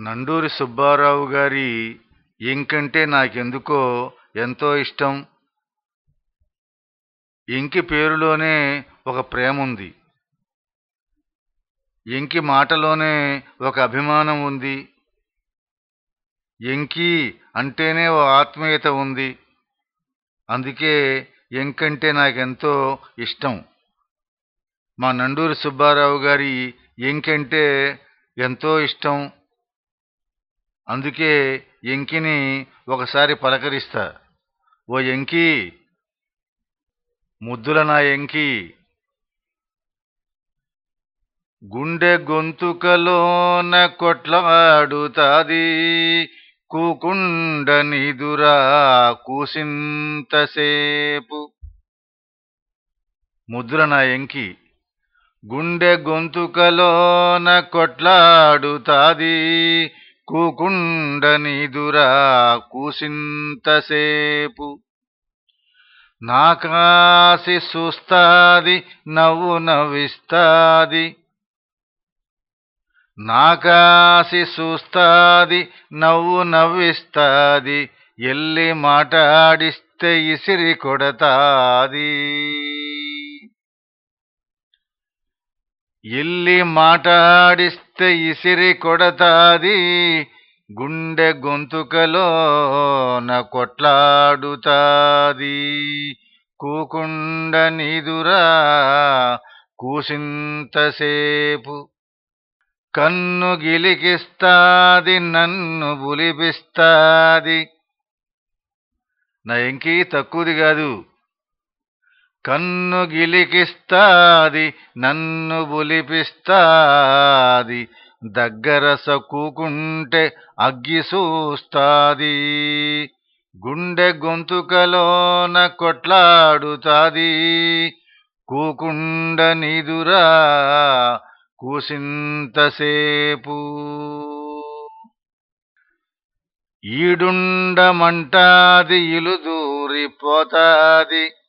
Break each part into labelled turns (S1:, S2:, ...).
S1: నండూరి సుబ్బారావు గారి ఇంకంటే నాకెందుకో ఎంతో ఇష్టం. ఇంకి పేరులోనే ఒక ప్రేమ ఉంది ఎంకి మాటలోనే ఒక అభిమానం ఉంది. ఎంకి అంటేనే ఓ ఆత్మీయత ఉంది. అందుకే ఎంకంటే నాకెంతో ఇష్టం. మా నండూరి సుబ్బారావు గారి ఎంకంటే ఎంతో ఇష్టం. అందుకే ఎంకిని ఒకసారి పలకరిస్తా. ఓ ఎంకి ముద్దుల నా ఎంకి. గుండె గొంతుకలోన కొట్లాడుతాది కూకుండ నిదురా కూసింతసేపు. ముద్దుల నా ఎంకి గుండె గొంతుకలోన కొట్లాడుతాది కూకుండనిదురా కూసింతసేపు. నాకాసి చూస్తాది నవ్వు నవ్విస్తాది. నాకాసి చూస్తాది నవ్వు నవ్విస్తాది. ఎల్లి మాటాడిస్తే ఇసిరి కొడతాది. ఎల్లి మాటాడిస్తే ఇసిరి కొడతాది గుండె గొంతుకలోన కొట్లాడుతాది కూకుండ నిదురా కూసింతసేపు కన్ను గిలికిస్తాది నన్ను బులిపిస్తాది నా ఎంకి తక్కువది కాదు కన్ను గిలికిస్తాది నన్ను బులిపిస్తాది. దగ్గర సక్కుకుంటే అగ్గి చూస్తాది గుండె గొంతుకలోన కొట్లాడుతాది. కూకుండ నిదురా కూసింతసేపు. ఈడుండమంటాది ఇలు దూరిపోతాది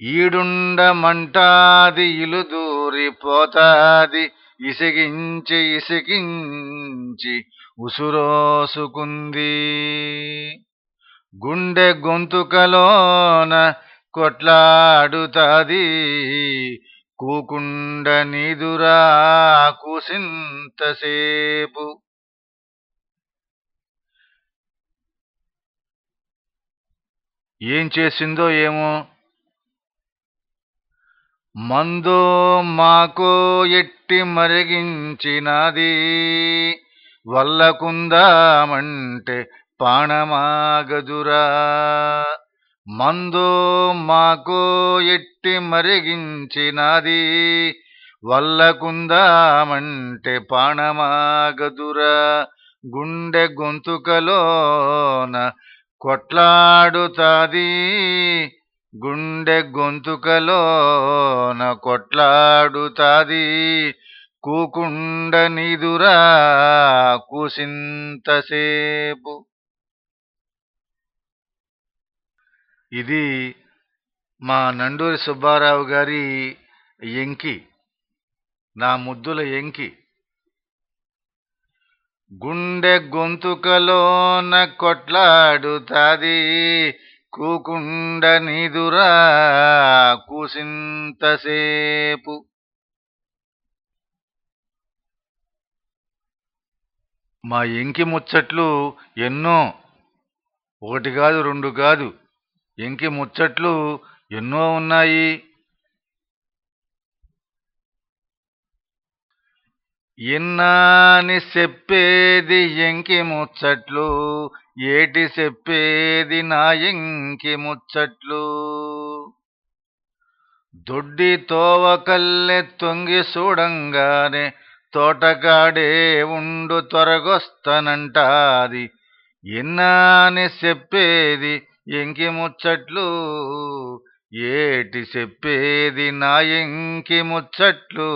S1: ఈడుండమంటాది ఇలు దూరిపోతాది ఇసిగించి ఇసిగించి ఉసురోసుకుంది. గుండె గొంతుకలోన కొట్లాడుతాది కూకుండ నీదురా కూసింతసేపు. ఏం చేసిందో ఏమో మందో మాకో ఎట్టి మరిగించినది. వల్లకుందామంటే పాణమాగదురా. మందో మాకో ఎట్టి మరిగించినది. వల్లకుందామంటే పాణమాగదురా. గుండె గొంతుకలోన కొట్లాడుతాది. గుండె గొంతుకలోన కొట్లాడుతాది. కూకుండ నిదురా కూసింతసేపు. ఇది మా నండూరి సుబ్బారావు గారి ఎంకి నా ముద్దుల ఎంకి. గుండె గొంతుకలోన కొట్లాడుతాది. కూకుండనిదురా కూసింతసేపు. మా ఎంకి ముచ్చట్లు ఎన్నో ఒకటి కాదు రెండు కాదు ఎంకి ముచ్చట్లు ఎన్నో ఉన్నాయి. ఇన్నాని చెప్పేది ఎంకి ముచ్చట్లు ఏటి చెప్పేది నా ఎంకి ముచ్చట్లు. దొడ్డి తోవకల్లె తొంగి చూడంగానే తోటకాడే ఉండు త్వరగొస్తానంటాది. ఇన్నాని చెప్పేది ఎంకి ముచ్చట్లు ఏటి చెప్పేది నా ఎంకి ముచ్చట్లు.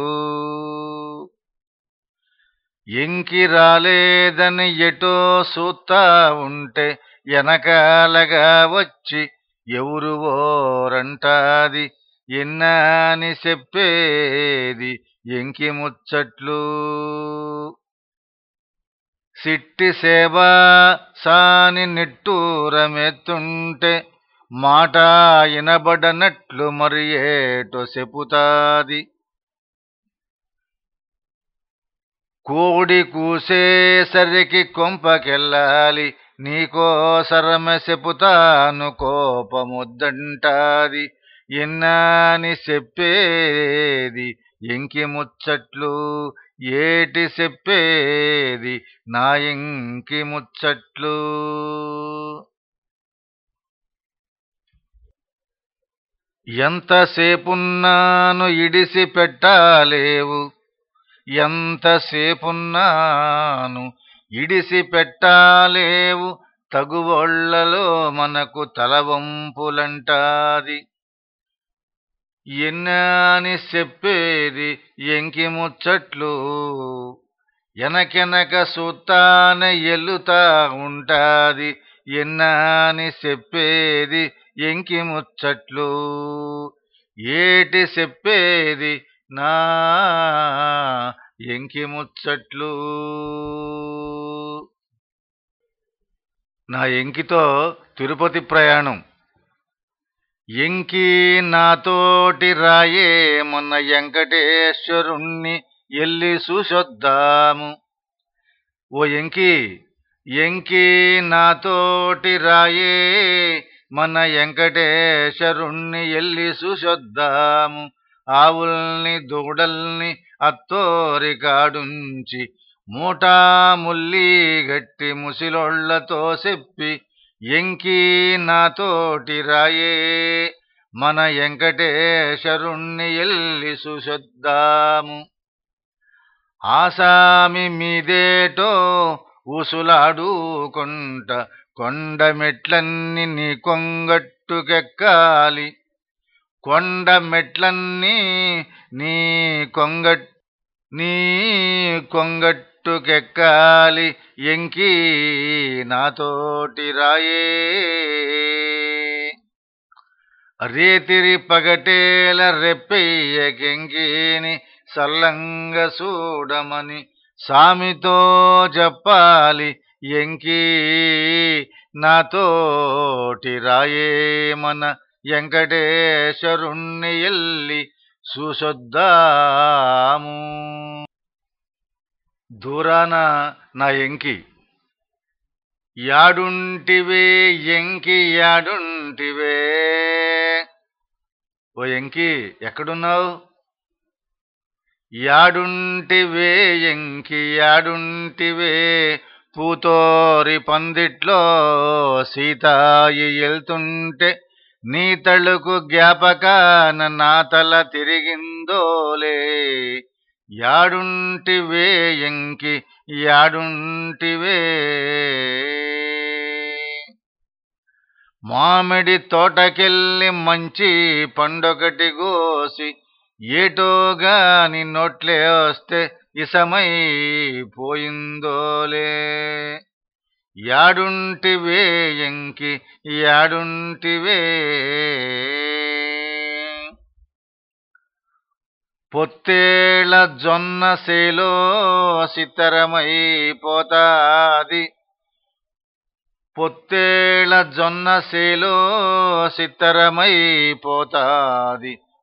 S1: ఎంకి రాలేదని ఎటో సూతా ఉంటే వెనకాలగా వచ్చి ఎవరు ఓరంటాది? ఎన్నాని చెప్పేది ఎంకి ముచ్చట్లు? సిట్టి సేవా సాని నిట్టూరమెత్తుంటే మాట ఇనబడనట్లు మరి ఏటో చెబుతాది కోడి కూసేసరికి కొంపకెళ్ళాలి. నీకోసరమ చెపుతాను కోపముద్దంటాది. ఎన్నాని చెప్పేది? ఎంకి ముచ్చట్లు ఏటి చెప్పేది? నా ఎంకి ముచ్చట్లు. ఎంతసేపున్నాను ఇడిసి పెట్టాలేవు ఎంతసేపున్నాను ఇడిసి పెట్టాలేవు తగువొళ్ళలో మనకు తలవంపులంటాది. ఎన్నాని చెప్పేది ఎంకి ముచ్చట్లు? ఎనకెనక సూత్తాన ఎల్లుతా ఉంటాది. ఎన్నాని చెప్పేది ఎంకి ముచ్చట్లు? ఏటి చెప్పేది నా ఎంకి ముచ్చట్లు. నా ఎంకితో తిరుపతి ప్రయాణం. ఎంకి నాతోటి రాయే మొన్న వెంకటేశ్వరుణ్ణి ఎల్లి చూసొద్దాము ఓ ఎంకి ఎంకి నాతోటి రాయే మన వెంకటేశ్వరుణ్ణి ఎల్లి చూసొద్దాము ఆవుల్ని దూడల్ని అత్తోరి కాడుంచి మూటా ముల్లి గట్టి ముసిలోళ్ళతో చెప్పి ఎంకి నాతోటి రాయే మన వెంకటేశరుణ్ణి ఎల్లి చూసొద్దాము ఆసామి మీదేటో ఊసులాడుకుంట కొండ మెట్లన్నీ నీ కొంగట్టుకెక్కాలి. కొండ మెట్లన్నీ నీ కొంగట్ నీ కొంగట్టుకెక్కాలి ఎంకి నాతోటి రాయే. రేతిరి పగటేల రెప్పెయ్యకెంకిని సల్లంగ చూడమని సామితో చెప్పాలి ఎంకీ నాతోటి రాయే మన వెంకటేశ్వరుణ్ణి ఎల్లి చూసొద్దాము దూరాన నా ఎంకి. యాడుంటివే ఎంకి యాడుంటివే. ఓ ఎంకి ఎక్కడున్నావు? యాడుంటివే ఎంకి యాడుంటివే. పూతోరి పందిట్లో సీతాయి వెళ్తుంటే నీ తళుకు జ్ఞాపకాన నా తల తిరిగిందోలే. యాడుంటివే ఎంకి యాడుంటివే మామిడి తోటకెళ్ళి మంచి పండొకటి గోసి ఏటోగాని నోట్లే వస్తే ఇసమై పోయిందోలే. యాడుంటివే ఎంకి యాడుంటివే పొత్తేళ జొన్న సేలో సితరమైపోతాది పొత్తేళ జొన్న సేలో సితరమైపోతాది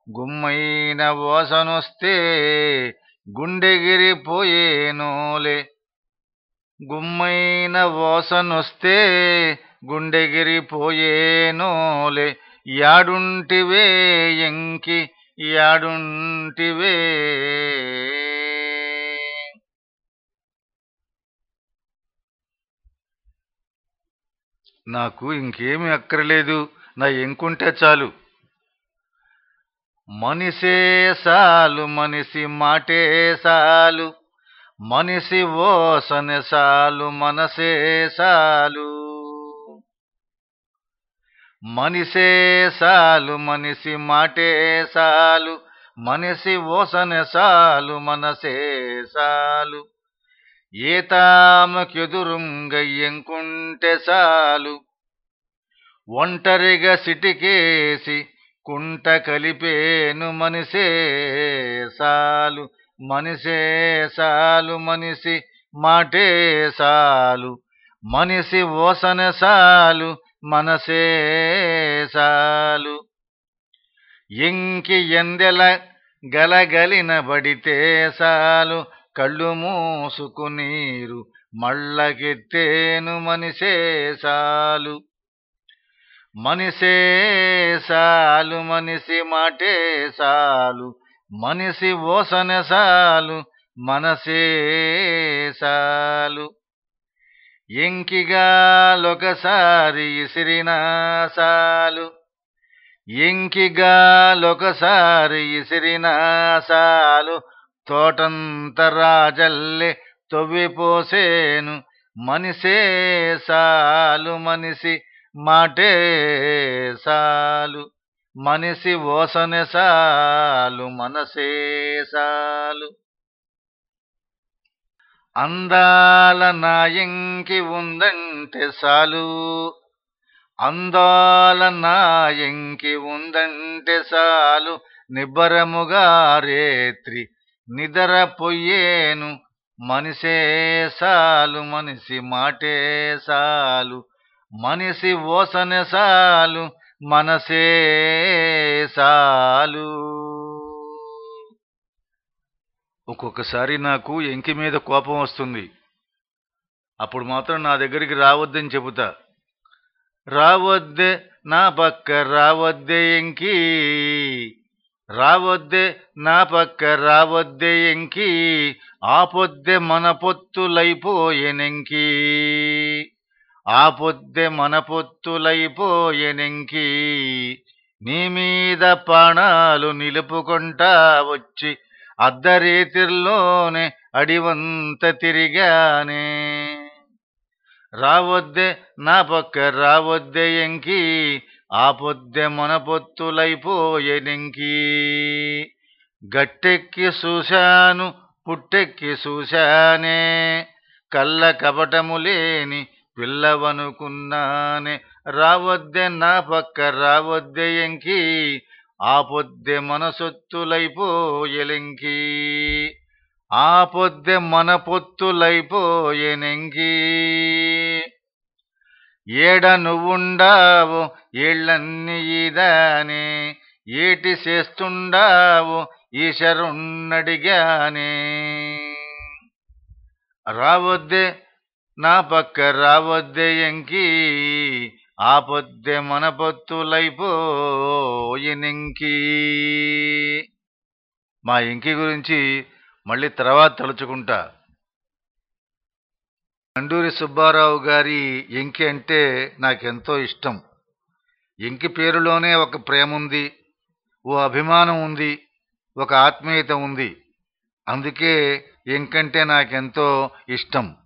S1: గుమ్మైన ఓసనొస్తే గుండెగిరిపోయేనోలే గుమ్మైన వాసనొస్తే గుండెగిరిపోయేనోలే యాడుంటివే ఎంకి యాడుంటివే. నాకు ఇంకేమి అక్కర్లేదు. నా ఎంకుంటే చాలు. మనిషే సాలు మనిషి మాటే సాలు. మనిషి ఓసనె సాలు మనసే సాలు మనిషే సాలు మనిషి మాటే సాలు మనిషి ఓసనె సాలు మనసే సాలు ఏ ఎంకుంటే సాలు ఒంటరిగా సిటికేసి కుంట కలిపేను మనిషే సాలు మనిషే సాలు మనిషి మాటే సాలు. మనిషి ఓసన సాలు మనసే సాలు. ఇంకి ఎందెల గలగలిన బడితే సాలు. కళ్ళు మూసుకు నీరు మళ్ళకెత్తేను మనిషే సాలు. మనిషే సాలు మనిషి మాటే సాలు. మనిషి ఓసనసాలు సాలు మనసే సాలు. ఎంకిగాలొకసారి ఇసిరినాసాలు ఎంకిగాలొకసారి ఇసిరిన సాలు. తోటంత రాజల్లె తొవ్విపోసేను మనిషే సాలు మనిషి మాటే సాలు. మనిషి ఓసనె సాలు మనసే సాలు. అందాల నాయంకి ఉందంటే సాలు. అందాల నాయంకి ఉందంటే సాలు. నిబ్బరముగా రేత్రి నిదరపోయేను మనిషే సాలు మనిషి మాటే సాలు. మనిషి ఓసనె సాలు మనసే సాలు. ఒక్కొక్కసారి నాకు ఎంకి మీద కోపం వస్తుంది. అప్పుడు మాత్రం నా దగ్గరికి రావద్దని చెబుతా. రావద్దే నా పక్క రావద్దే ఎంకి. రావద్దే నా పక్క రావద్దే ఎంకి. ఆపొద్దే మన పొత్తులైపోయేనెంకీ. ఆ పొద్దే మన పొత్తులైపోయెనెంకి నీ మీద పాణాలు నిలుపుకుంటా వచ్చి అద్దరీతిర్లోనే అడివంత తిరిగానే. రావద్దే నా పక్క రావద్దే ఎంకి ఆపొద్దే మన పొత్తులైపోయెనెంకి గట్టెక్కి చూశాను పుట్టెక్కి చూశానే కళ్ళ కపటము లేని పిల్లవనుకున్నానే రావద్దే నా పక్క రావద్దే ఎంకి ఆపొద్దే మన సొత్తులైపోయెలెంకి ఆపొద్దే మన పొత్తులైపోయెనెంకి ఏడ నువ్వుండావు ఏళ్ళన్నీ ఈదానే ఏటి చేస్తుండావు ఈశరున్నడిగానే. రావద్దే నా పక్క రావద్దే ఎంకి పొద్దే మన పొత్తులైపోయినింకి మా ఎంకి గురించి మళ్ళీ తర్వాత తలుచుకుంటా. నండూరి సుబ్బారావు గారి ఎంకి అంటే నాకెంతో ఇష్టం. ఎంకి పేరులోనే ఒక ప్రేమ ఉంది ఓ అభిమానం ఉంది ఒక ఆత్మీయత ఉంది. అందుకే ఎంకంటే నాకెంతో ఇష్టం.